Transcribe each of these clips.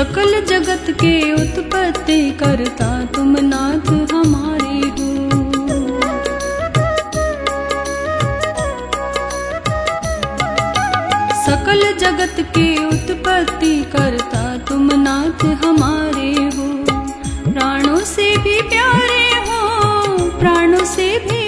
सकल जगत के उत्पत्ति करता तुम नाथ हमारे हो सकल जगत के उत्पत्ति करता तुम नाथ हमारे हो प्राणों से भी प्यारे हो, प्राणों से भी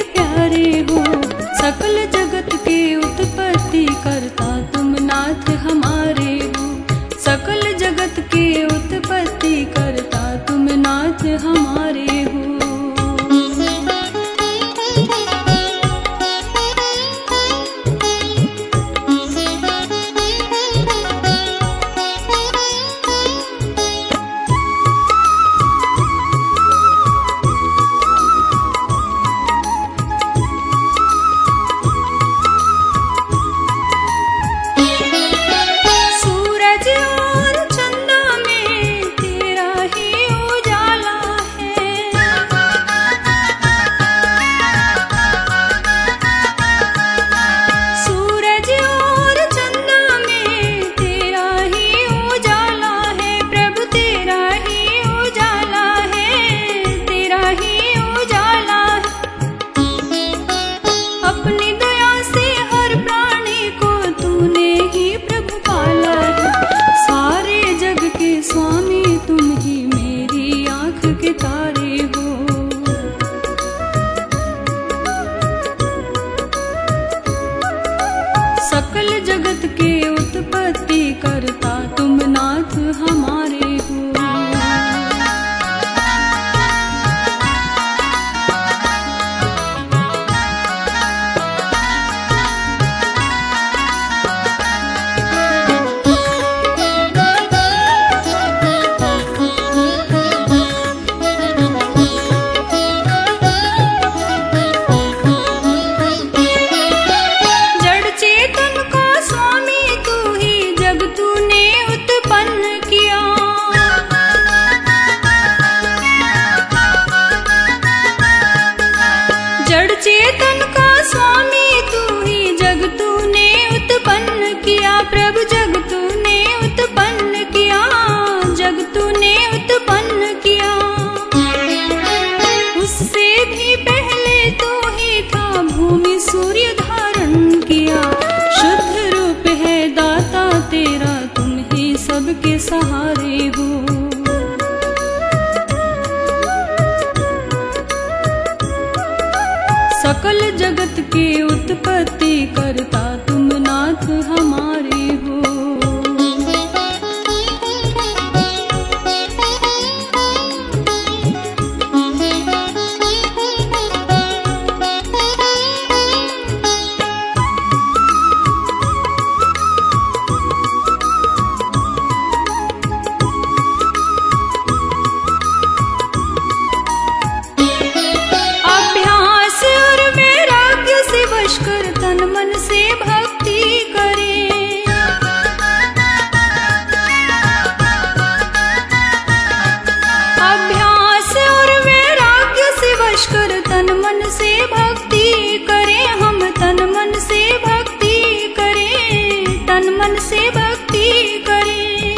मन से भक्ति करे।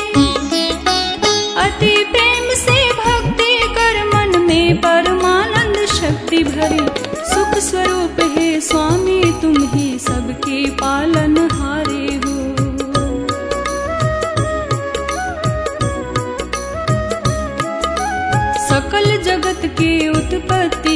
अति प्रेम से भक्ति कर मन में परमानंद शक्ति भरे। सुख स्वरूप है स्वामी, तुम ही सबके पालन हारे हो। सकल जगत की उत्पत्ति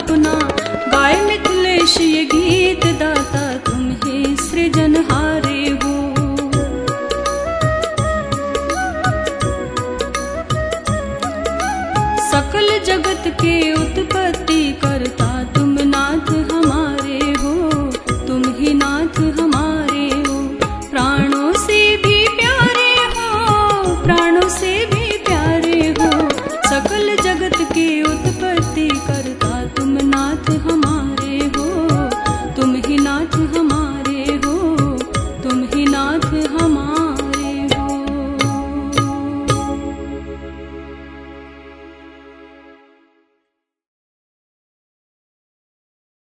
अपना गाय मिथिलेश ये गीत दाता तुम्हें सृजनहारे हो सकल जगत के उत्पत्ति करता